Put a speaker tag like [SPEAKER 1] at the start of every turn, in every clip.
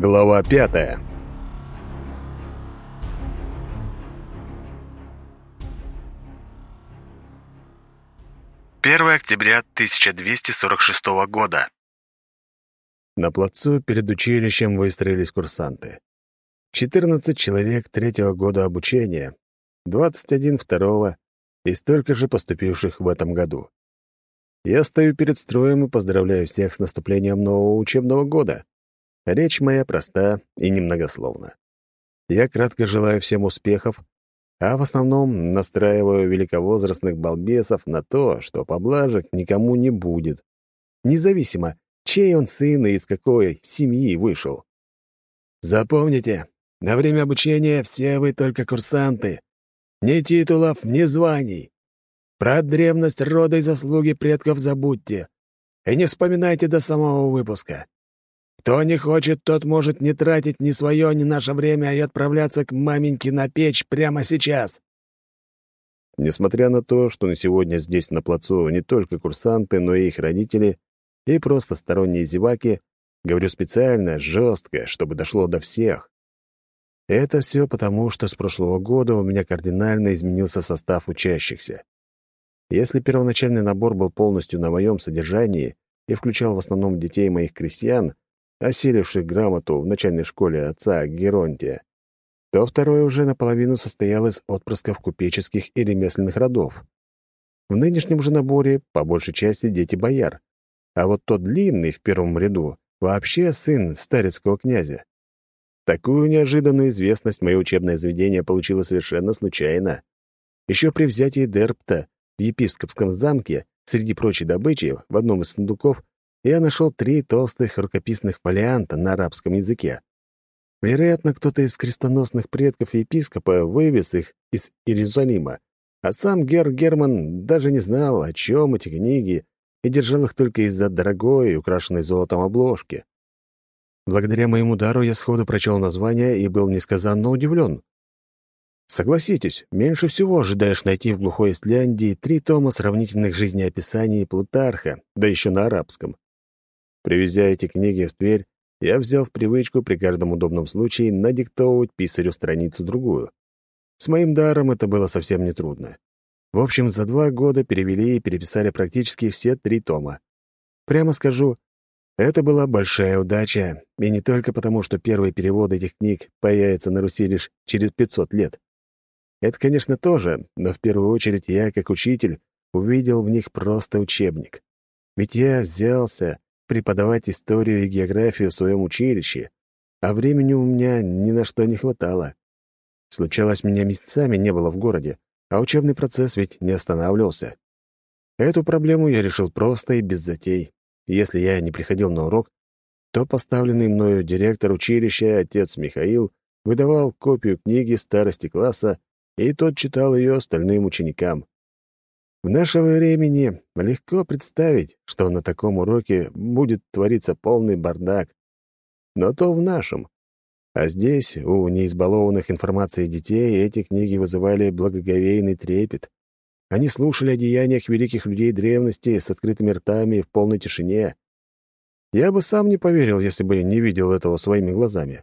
[SPEAKER 1] Глава пятая.
[SPEAKER 2] Первое октября 1246 года.
[SPEAKER 1] На плацу перед училищем выстроились курсанты. 14 человек третьего года обучения, 21 второго и столько же поступивших в этом году. Я стою перед строем и поздравляю всех с наступлением нового учебного года. Речь моя проста и немногословна. Я кратко желаю всем успехов, а в основном настраиваю великовозрастных балбесов на то, что поблажек никому не будет, независимо, чей он сын и из какой семьи вышел. Запомните, на время обучения все вы только курсанты. Ни титулов, ни званий. Про древность рода и заслуги предков забудьте. И не вспоминайте до самого выпуска. Кто не хочет, тот может не тратить ни свое, ни наше время и отправляться к маменьке на печь прямо сейчас. Несмотря на то, что на сегодня здесь на плацу не только курсанты, но и их родители, и просто сторонние зеваки, говорю специально, жестко, чтобы дошло до всех. Это все потому, что с прошлого года у меня кардинально изменился состав учащихся. Если первоначальный набор был полностью на моем содержании и включал в основном детей моих крестьян, осиливших грамоту в начальной школе отца Геронтия, то второй уже наполовину состоял из отпрысков купеческих и ремесленных родов. В нынешнем же наборе по большей части дети бояр, а вот тот длинный в первом ряду вообще сын старецкого князя. Такую неожиданную известность мое учебное заведение получило совершенно случайно. Еще при взятии Дерпта в епископском замке, среди прочей добычи, в одном из сундуков, я нашел три толстых рукописных фолианта на арабском языке. Вероятно, кто-то из крестоносных предков епископа вывез их из Иерусалима, а сам Гер Герман даже не знал, о чем эти книги, и держал их только из-за дорогой, украшенной золотом обложки. Благодаря моему дару я сходу прочел название и был несказанно удивлен. Согласитесь, меньше всего ожидаешь найти в глухой Исляндии три тома сравнительных жизнеописаний Плутарха, да еще на арабском. Привезя эти книги в Тверь, я взял в привычку при каждом удобном случае надиктовывать писарю страницу-другую. С моим даром это было совсем нетрудно. В общем, за два года перевели и переписали практически все три тома. Прямо скажу, это была большая удача, и не только потому, что первый перевод этих книг появится на Руси лишь через 500 лет. Это, конечно, тоже, но в первую очередь я, как учитель, увидел в них просто учебник. Ведь я взялся преподавать историю и географию в своем училище, а времени у меня ни на что не хватало. Случалось, меня месяцами не было в городе, а учебный процесс ведь не останавливался. Эту проблему я решил просто и без затей. Если я не приходил на урок, то поставленный мною директор училища, отец Михаил, выдавал копию книги старости класса, и тот читал ее остальным ученикам. В наше времени легко представить, что на таком уроке будет твориться полный бардак. Но то в нашем. А здесь, у неизбалованных информацией детей, эти книги вызывали благоговейный трепет. Они слушали о деяниях великих людей древности с открытыми ртами в полной тишине. Я бы сам не поверил, если бы не видел этого своими глазами.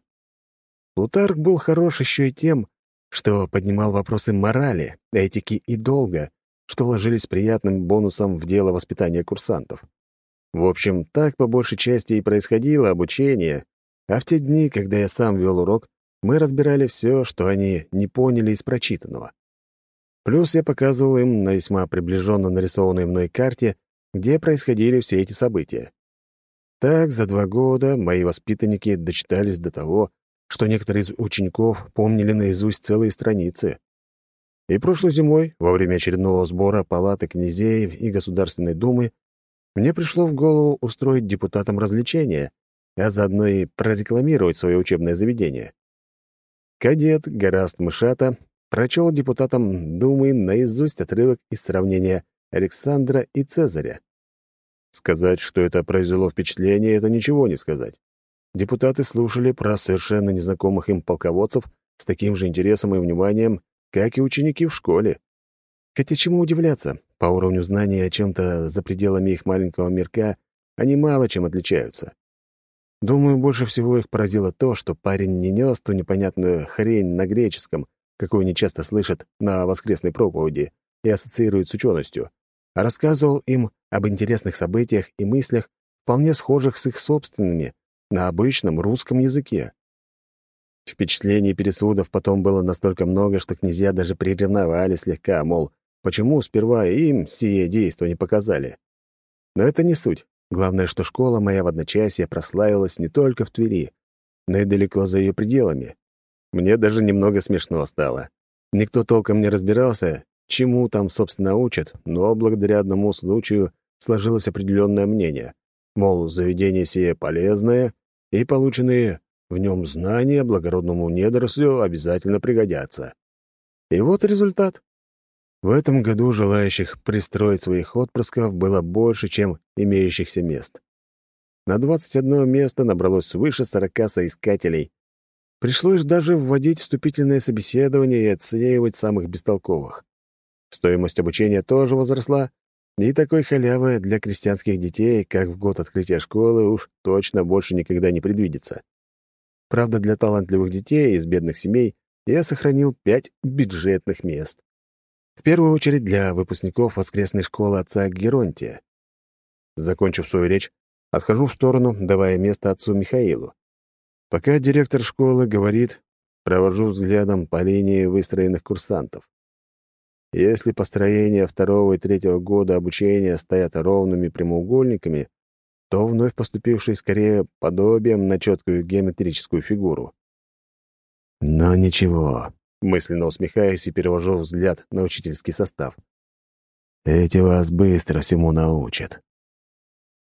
[SPEAKER 1] Плутарх был хорош еще и тем, что поднимал вопросы морали, этики и долга, что ложились приятным бонусом в дело воспитания курсантов. В общем, так по большей части и происходило обучение, а в те дни, когда я сам вел урок, мы разбирали все, что они не поняли из прочитанного. Плюс я показывал им на весьма приближенно нарисованной мной карте, где происходили все эти события. Так, за два года мои воспитанники дочитались до того, что некоторые из учеников помнили наизусть целые страницы. И прошлой зимой, во время очередного сбора палаты князей и Государственной Думы, мне пришло в голову устроить депутатам развлечения, а заодно и прорекламировать свое учебное заведение. Кадет Гораст Мышата прочел депутатам Думы наизусть отрывок из сравнения Александра и Цезаря. Сказать, что это произвело впечатление, это ничего не сказать. Депутаты слушали про совершенно незнакомых им полководцев с таким же интересом и вниманием, как и ученики в школе. Хотя чему удивляться, по уровню знаний о чем-то за пределами их маленького мирка они мало чем отличаются. Думаю, больше всего их поразило то, что парень не нес ту непонятную хрень на греческом, какую они часто слышат на воскресной проповеди и ассоциируют с ученостью, а рассказывал им об интересных событиях и мыслях, вполне схожих с их собственными, на обычном русском языке. Впечатлений пересудов потом было настолько много, что князья даже приревновали слегка, мол, почему сперва им сие действо не показали. Но это не суть. Главное, что школа моя в одночасье прославилась не только в Твери, но и далеко за ее пределами. Мне даже немного смешно стало. Никто толком не разбирался, чему там, собственно, учат, но благодаря одному случаю сложилось определенное мнение. Мол, заведение сие полезное, и полученные в нем знания благородному недорослю обязательно пригодятся. И вот результат. В этом году желающих пристроить своих отпрысков было больше, чем имеющихся мест. На 21 место набралось свыше 40 соискателей. Пришлось даже вводить вступительное собеседование и оценивать самых бестолковых. Стоимость обучения тоже возросла, и такой халявы для крестьянских детей, как в год открытия школы, уж точно больше никогда не предвидится. Правда, для талантливых детей из бедных семей я сохранил пять бюджетных мест. В первую очередь для выпускников воскресной школы отца Геронтия. Закончив свою речь, отхожу в сторону, давая место отцу Михаилу. Пока директор школы говорит, провожу взглядом по линии выстроенных курсантов. Если построения второго и третьего года обучения стоят ровными прямоугольниками, то вновь поступивший скорее подобием на четкую геометрическую фигуру. Но ничего, Мысленно усмехаясь и перевожу взгляд на учительский состав. «Эти вас быстро всему научат».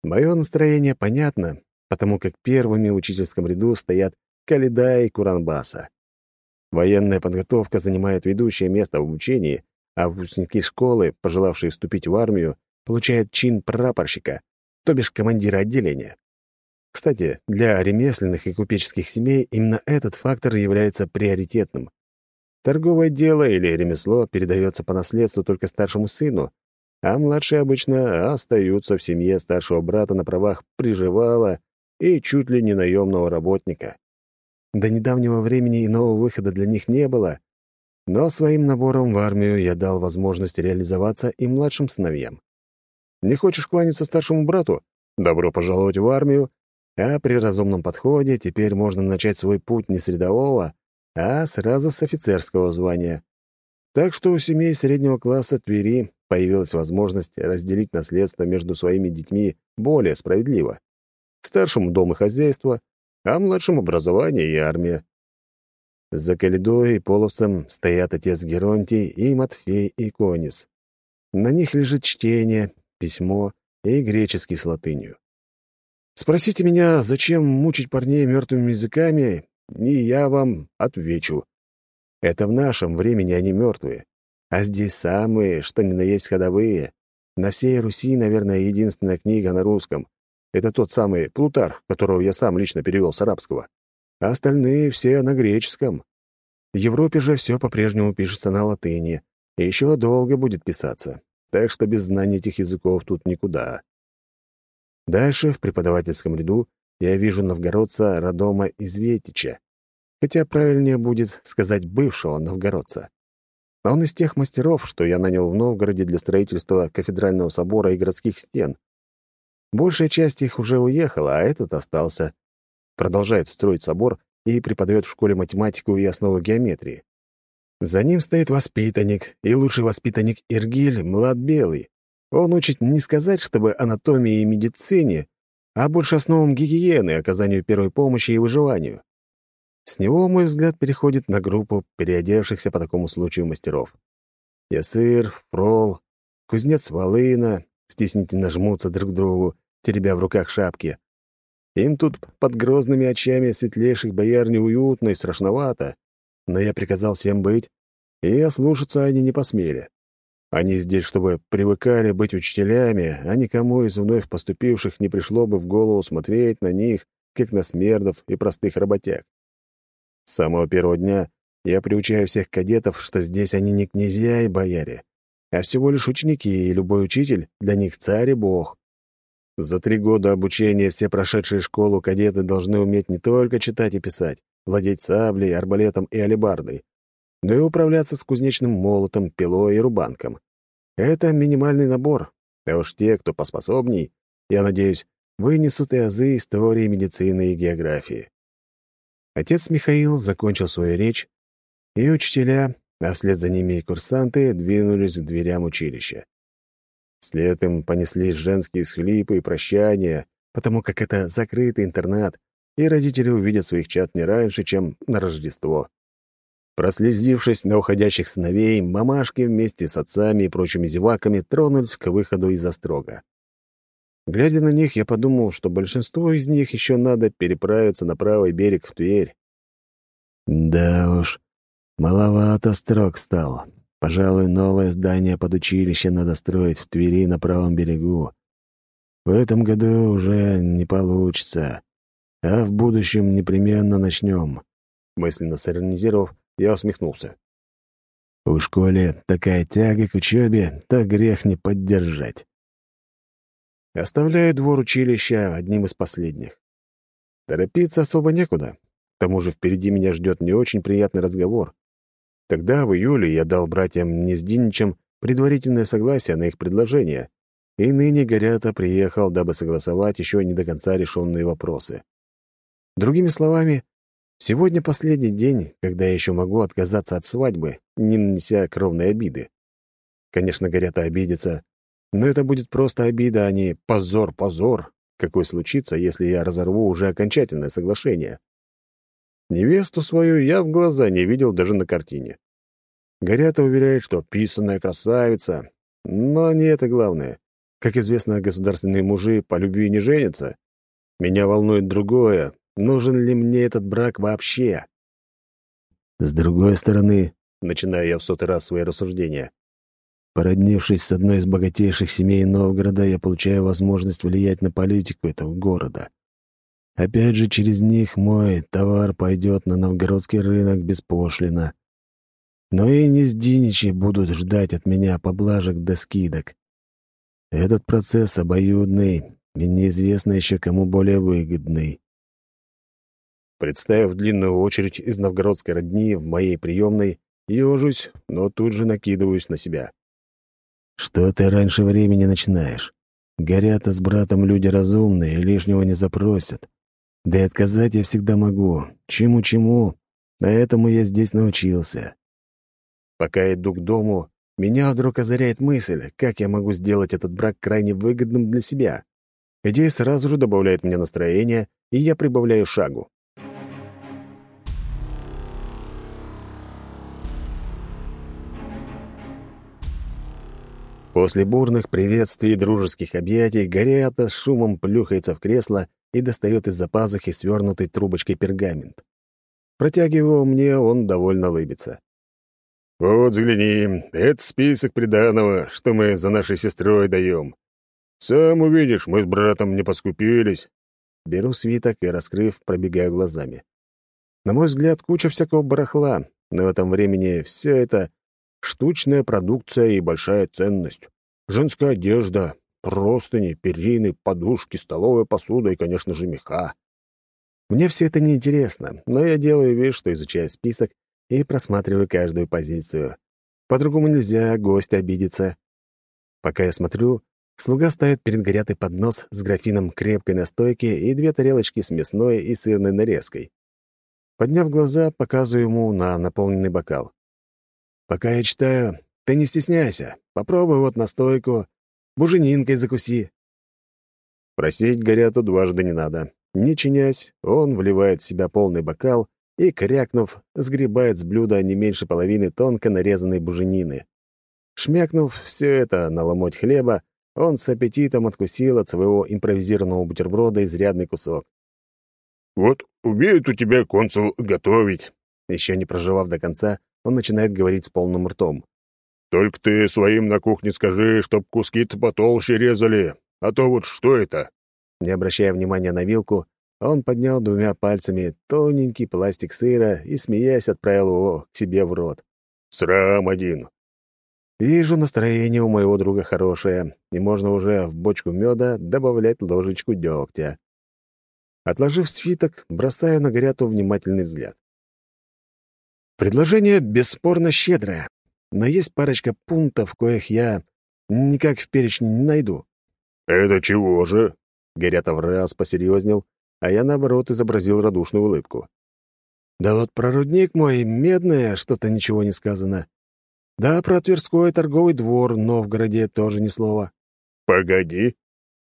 [SPEAKER 1] Мое настроение понятно, потому как первыми в учительском ряду стоят Каледа и Куранбаса. Военная подготовка занимает ведущее место в обучении, а выпускники школы, пожелавшие вступить в армию, получают чин прапорщика, то бишь командира отделения. Кстати, для ремесленных и купеческих семей именно этот фактор является приоритетным. Торговое дело или ремесло передается по наследству только старшему сыну, а младшие обычно остаются в семье старшего брата на правах приживала и чуть ли не наемного работника. До недавнего времени иного выхода для них не было, но своим набором в армию я дал возможность реализоваться и младшим сыновьям. Не хочешь кланяться старшему брату? Добро пожаловать в армию, а при разумном подходе теперь можно начать свой путь не с рядового, а сразу с офицерского звания. Так что у семей среднего класса Твери появилась возможность разделить наследство между своими детьми более справедливо. Старшему дом и хозяйство, а младшему образование и армия. За Калидой и Половцем стоят отец Геронтий и Матфей и Конис. На них лежит чтение, письмо и греческий с латынью. Спросите меня, зачем мучить парней мертвыми языками, и я вам отвечу. Это в нашем времени они мертвые. А здесь самые, что ни на есть ходовые. На всей Руси, наверное, единственная книга на русском. Это тот самый Плутарх, которого я сам лично перевел с арабского. А остальные все на греческом. В Европе же все по-прежнему пишется на латыни. И еще долго будет писаться. Так что без знания этих языков тут никуда. Дальше, в преподавательском ряду, я вижу новгородца Радома Изветича, хотя правильнее будет сказать бывшего новгородца. Он из тех мастеров, что я нанял в Новгороде для строительства кафедрального собора и городских стен. Большая часть их уже уехала, а этот остался. Продолжает строить собор и преподает в школе математику и основы геометрии. За ним стоит воспитанник, и лучший воспитанник Иргиль — Млад Белый. Он учит не сказать, чтобы анатомии и медицине, а больше основам гигиены, оказанию первой помощи и выживанию. С него мой взгляд переходит на группу переодевшихся по такому случаю мастеров. Ясыр, Фрол, кузнец Волына стеснительно жмутся друг к другу, теребя в руках шапки. Им тут под грозными очами светлейших бояр неуютно и страшновато, но я приказал всем быть, и ослушаться они не посмели. Они здесь, чтобы привыкали быть учителями, а никому из вновь поступивших не пришло бы в голову смотреть на них, как на смердов и простых работяг. С самого первого дня я приучаю всех кадетов, что здесь они не князья и бояре, а всего лишь ученики, и любой учитель для них царь и бог. За три года обучения все прошедшие школу кадеты должны уметь не только читать и писать, владеть саблей, арбалетом и алебардой, но и управляться с кузнечным молотом, пилой и рубанком. Это минимальный набор, а уж те, кто поспособней, я надеюсь, вынесут и азы истории, медицины и географии. Отец Михаил закончил свою речь, и учителя, а вслед за ними и курсанты, двинулись к дверям училища. Вслед им понеслись женские схлипы и прощания, потому как это закрытый интернат, и родители увидят своих чат не раньше, чем на Рождество. Прослезившись на уходящих сыновей, мамашки вместе с отцами и прочими зеваками тронулись к выходу из острога. Глядя на них, я подумал, что большинству из них еще надо переправиться на правый берег в Тверь. Да уж, маловато строк стал. Пожалуй, новое здание под училище надо строить в Твери на правом берегу. В этом году уже не получится, а в будущем непременно начнем. Мысленно сиронизировав, я усмехнулся. В школе такая тяга к учебе, то грех не поддержать. Оставляю двор училища одним из последних. Торопиться особо некуда. К тому же впереди меня ждет не очень приятный разговор. Тогда, в июле, я дал братьям Нездиничам предварительное согласие на их предложение, и ныне Горята приехал, дабы согласовать еще не до конца решенные вопросы. Другими словами, сегодня последний день, когда я еще могу отказаться от свадьбы, не нанеся кровной обиды. Конечно, Горята обидится, но это будет просто обида, а не позор, позор, какой случится, если я разорву уже окончательное соглашение. Невесту свою я в глаза не видел даже на картине. Горята уверяет, что писанная красавица, но не это главное. Как известно, государственные мужи по любви не женятся. Меня волнует другое. Нужен ли мне этот брак вообще? С другой стороны, начинаю я в сотый раз свои рассуждения, породнившись с одной из богатейших семей Новгорода, я получаю возможность влиять на политику этого города. Опять же, через них мой товар пойдет на новгородский рынок беспошлино. Но и нездиничи будут ждать от меня поблажек до скидок. Этот процесс обоюдный, и неизвестно еще кому более выгодный. Представив длинную очередь из новгородской родни в моей приемной, ежусь, но тут же накидываюсь на себя. «Что ты раньше времени начинаешь? Горят с братом люди разумные, лишнего не запросят. Да и отказать я всегда могу. Чему-чему, а этому я здесь научился. Пока иду к дому, меня вдруг озаряет мысль, как я могу сделать этот брак крайне выгодным для себя. Идея сразу же добавляет мне настроение, и я прибавляю шагу. После бурных приветствий и дружеских объятий Горята с шумом плюхается в кресло и достает из-за пазухи свернутой трубочкой пергамент. Протягивая мне, он довольно улыбится. «Вот, взгляни, это список приданого, что мы за нашей сестрой даем. Сам увидишь, мы с братом не поскупились». Беру свиток и, раскрыв, пробегаю глазами. На мой взгляд, куча всякого барахла, но в этом времени все это — штучная продукция и большая ценность. Женская одежда, Простыни, перины, подушки, столовая посуда и, конечно же, меха. Мне все это неинтересно, но я делаю вид, что изучаю список и просматриваю каждую позицию. По-другому нельзя, гость обидится. Пока я смотрю, слуга ставит перед горятой поднос с графином крепкой настойки и две тарелочки с мясной и сырной нарезкой. Подняв глаза, показываю ему на наполненный бокал. «Пока я читаю, ты не стесняйся. Попробуй вот настойку, Буженинкой закуси». Просить Горяту дважды не надо. Не чинясь, он вливает в себя полный бокал и, крякнув, сгребает с блюда не меньше половины тонко нарезанной буженины. Шмякнув все это на ломоть хлеба, он с аппетитом откусил от своего импровизированного бутерброда изрядный кусок.
[SPEAKER 3] «Вот умеет у тебя консул готовить».
[SPEAKER 1] Еще не проживав до конца, он начинает говорить с полным ртом.
[SPEAKER 3] Только ты своим на кухне скажи, чтоб куски-то потолще резали, а то вот что это?»
[SPEAKER 1] Не обращая внимания на вилку, он поднял двумя пальцами тоненький пластик сыра и, смеясь, отправил его к себе в рот.
[SPEAKER 3] «Срам один!»
[SPEAKER 1] Вижу, настроение у моего друга хорошее, и можно уже в бочку меда добавлять ложечку дегтя. Отложив свиток, бросаю на Горяту внимательный взгляд. Предложение бесспорно щедрое, но есть парочка пунктов, коих я никак в перечне не найду.
[SPEAKER 3] «Это чего же?»
[SPEAKER 1] Горята в раз посерьезнел, а я, наоборот, изобразил радушную улыбку. «Да вот про рудник мой медное что-то ничего не сказано. Да, про Тверской торговый двор в Новгороде тоже ни слова».
[SPEAKER 3] «Погоди».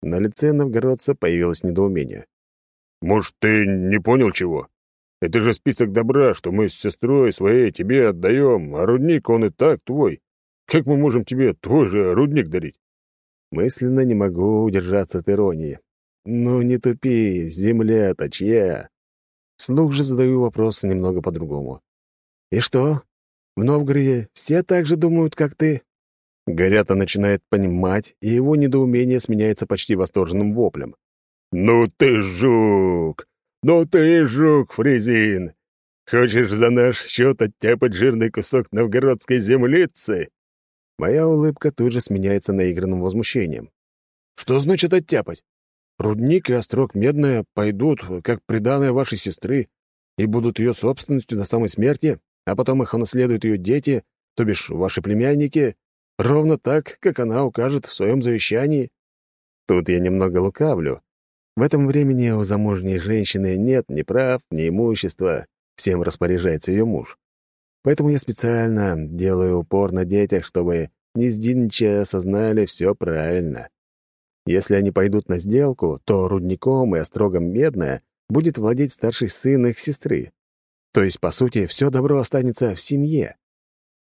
[SPEAKER 1] На лице новгородца появилось недоумение.
[SPEAKER 3] «Может, ты не понял чего? Это же список добра, что мы с сестрой своей тебе отдаем, а рудник, он и так твой. Как мы можем тебе твой же рудник дарить?»
[SPEAKER 1] Мысленно не могу удержаться от иронии. «Ну, не тупи, земля-то чья?» Слух же задаю вопрос немного по-другому. «И что? В Новгороде все так же думают, как ты?» Горята начинает понимать, и его недоумение сменяется почти восторженным воплем.
[SPEAKER 3] «Ну ты жук! Ну ты жук, Фрезин! Хочешь за наш счет оттяпать жирный кусок новгородской землицы?»
[SPEAKER 1] Моя улыбка тут же сменяется наигранным возмущением. «Что значит оттяпать? Рудник и острог медная пойдут, как приданное вашей сестры, и будут ее собственностью до самой смерти, а потом их унаследуют ее дети, то бишь ваши племянники, ровно так, как она укажет в своем завещании. Тут я немного лукавлю. В этом времени у замужней женщины нет ни прав, ни имущества, всем распоряжается ее муж. Поэтому я специально делаю упор на детях, чтобы не сдинча осознали все правильно. Если они пойдут на сделку, то рудником и острогом медная будет владеть старший сын их сестры. То есть, по сути, все добро останется в семье.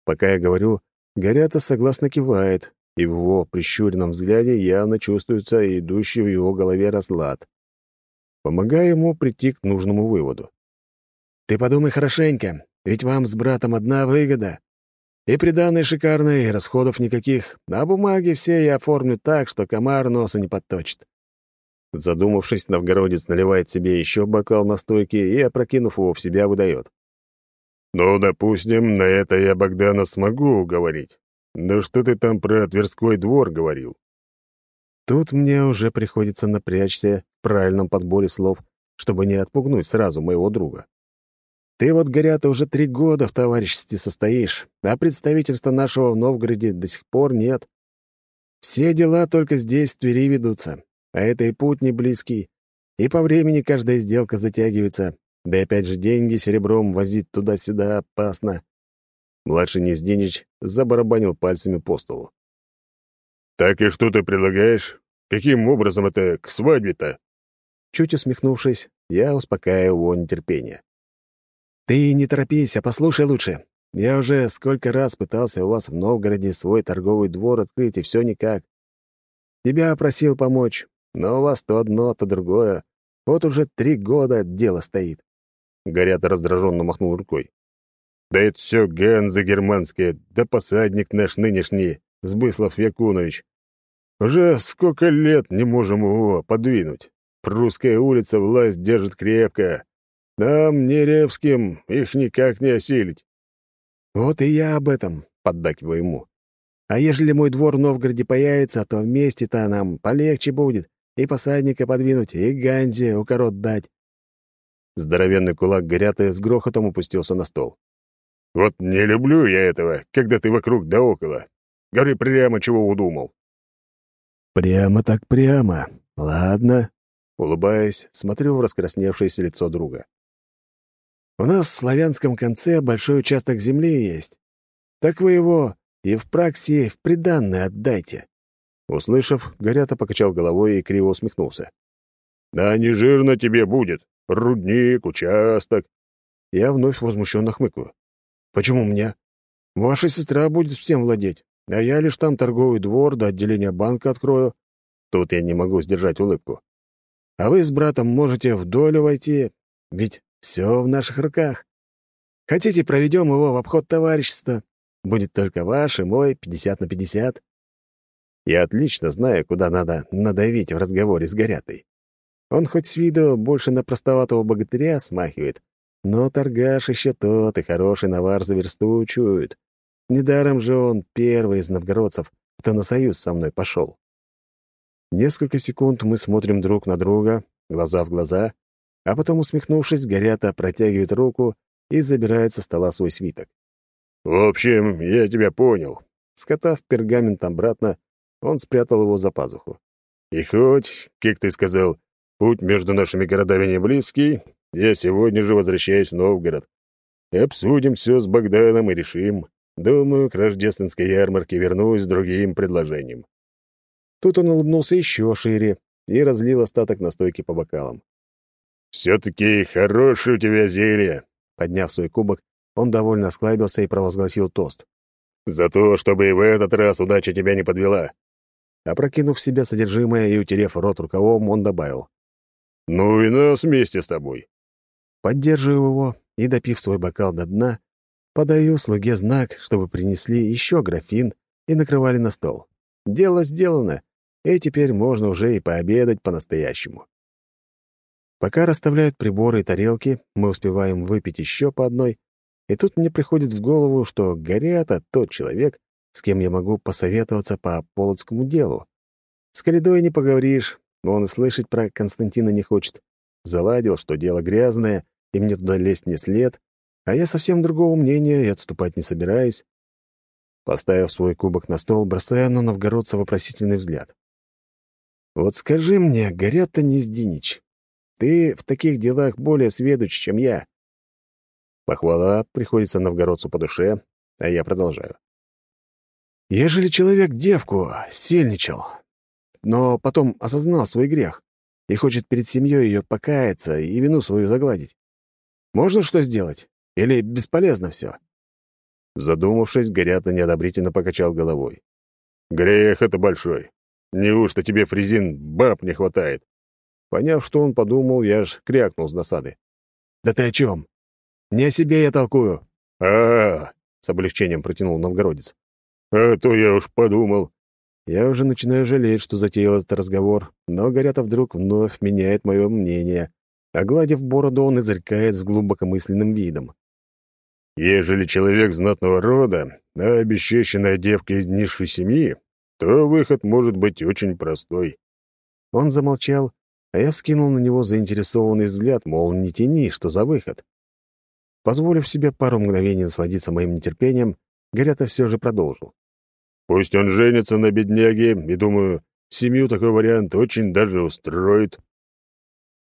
[SPEAKER 1] Пока я говорю, Горята согласно кивает, и в его прищуренном взгляде явно чувствуется идущий в его голове разлад. Помогаю ему прийти к нужному выводу. «Ты подумай хорошенько, ведь вам с братом одна выгода. И приданной шикарной, и расходов никаких, а бумаги все я оформлю так, что комар носа не подточит». Задумавшись, новгородец наливает себе еще бокал настойки и, опрокинув его в себя, выдает.
[SPEAKER 3] «Ну, допустим, на это я Богдана смогу уговорить. Но что ты там про Тверской двор говорил?»
[SPEAKER 1] Тут мне уже приходится напрячься в правильном подборе слов, чтобы не отпугнуть сразу моего друга. Ты вот, Горята, уже три года в товариществе состоишь, а представительства нашего в Новгороде до сих пор нет. Все дела только здесь, в Твери, ведутся, а это и путь не близкий, и по времени каждая сделка затягивается, да и опять же деньги серебром возить туда-сюда опасно. Младший Незденич забарабанил пальцами по столу.
[SPEAKER 3] «Так и что ты предлагаешь? Каким образом это к свадьбе-то?»
[SPEAKER 1] Чуть усмехнувшись, я успокаиваю его нетерпение. «Ты не торопись, а послушай лучше. Я уже сколько раз пытался у вас в Новгороде свой торговый двор открыть, и все никак. Тебя просил помочь, но у вас то одно, то другое. Вот уже три года дело стоит».
[SPEAKER 3] Горят раздраженно махнул рукой. «Да это все ганзы германские, да посадник наш нынешний, Сбыслов Якунович. Уже сколько лет не можем его подвинуть. Прусская улица власть держит крепко, нам, Неревским, их никак не осилить.
[SPEAKER 1] Вот и я об этом, поддакиваю ему. А ежели мой двор в Новгороде появится, то вместе-то нам полегче будет и посадника подвинуть, и Ганзе укорот дать. Здоровенный кулак Горяты с грохотом упустился на стол.
[SPEAKER 3] «Вот не люблю я этого, когда ты вокруг да около. Говори прямо, чего удумал».
[SPEAKER 1] «Прямо так прямо. Ладно». Улыбаясь, смотрю в раскрасневшееся лицо друга. У нас в славянском конце большой участок земли есть. Так вы его и в праксе в приданное отдайте». Услышав, Горята покачал головой и криво усмехнулся.
[SPEAKER 3] «Да не жирно тебе будет. Рудник, участок».
[SPEAKER 1] Я вновь возмущенно хмыкаю. «Почему мне? Ваша сестра будет всем владеть, а я лишь там торговый двор до отделения банка открою». Тут я не могу сдержать улыбку. «А вы с братом можете в долю войти, ведь все в наших руках. Хотите, проведем его в обход товарищества? Будет только ваш и мой, 50 на 50. Я отлично знаю, куда надо надавить в разговоре с Горятой. Он хоть с виду больше на простоватого богатыря смахивает, но торгаш еще тот и хороший навар за версту чует. Недаром же он первый из новгородцев, кто на союз со мной пошел. Несколько секунд мы смотрим друг на друга, глаза в глаза, а потом, усмехнувшись, Горята протягивает руку и забирает со стола свой свиток.
[SPEAKER 3] «В общем, я тебя понял».
[SPEAKER 1] Скотав пергамент обратно, он спрятал его за пазуху.
[SPEAKER 3] «И хоть, как ты сказал, путь между нашими городами не близкий, я сегодня же возвращаюсь в Новгород. Обсудим все с Богданом и решим. Думаю, к рождественской ярмарке вернусь с другим предложением».
[SPEAKER 1] Тут он улыбнулся еще шире и разлил остаток настойки по бокалам.
[SPEAKER 3] «Все-таки хорошее у тебя зелье!»
[SPEAKER 1] Подняв свой кубок, он довольно осклабился и провозгласил тост.
[SPEAKER 3] «За то, чтобы и в этот раз удача тебя не подвела!»
[SPEAKER 1] Опрокинув в себя содержимое и утерев рот рукавом, он добавил.
[SPEAKER 3] «Ну и нас вместе с тобой!»
[SPEAKER 1] Поддерживаю его и, допив свой бокал до дна, подаю слуге знак, чтобы принесли еще графин и накрывали на стол. Дело сделано, и теперь можно уже и пообедать по-настоящему. Пока расставляют приборы и тарелки, мы успеваем выпить еще по одной, и тут мне приходит в голову, что Горята — тот человек, с кем я могу посоветоваться по полоцкому делу. С Калидой не поговоришь, он и слышать про Константина не хочет. Заладил, что дело грязное, и мне туда лезть не след, а я совсем другого мнения и отступать не собираюсь. Поставив свой кубок на стол, бросаю на новгородца вопросительный взгляд. «Вот скажи мне, Горята Нездинич, ты в таких делах более сведущ, чем я». Похвала приходится новгородцу по душе, а я продолжаю. «Ежели человек девку сильничал, но потом осознал свой грех и хочет перед семьей ее покаяться и вину свою загладить, можно что сделать? Или бесполезно все?» Задумавшись, Горята неодобрительно покачал головой.
[SPEAKER 3] «Грех это большой. Неужто тебе, Фрезин, баб не хватает?»
[SPEAKER 1] Поняв, что он подумал, я аж крякнул с досады. «Да ты о чем? Не о себе я толкую!»
[SPEAKER 3] а, -а,
[SPEAKER 1] -а с облегчением протянул новгородец.
[SPEAKER 3] «А то я уж подумал».
[SPEAKER 1] Я уже начинаю жалеть, что затеял этот разговор, но Горята вдруг вновь меняет мое мнение, огладив бороду, он изрекает с глубокомысленным видом.
[SPEAKER 3] «Ежели человек знатного рода, а обесчещенная девка из низшей семьи, то выход может быть очень простой».
[SPEAKER 1] Он замолчал, а я вскинул на него заинтересованный взгляд, мол, не тяни, что за выход. Позволив себе пару мгновений насладиться моим нетерпением, Горята все же продолжил.
[SPEAKER 3] «Пусть он женится на бедняге, и, думаю, семью такой вариант очень даже устроит».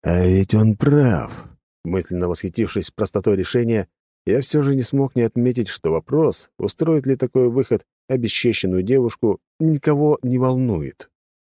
[SPEAKER 1] «А ведь он прав», — мысленно восхитившись простотой решения, я все же не смог не отметить, что вопрос, устроит ли такой выход обесчещенную девушку, никого не волнует.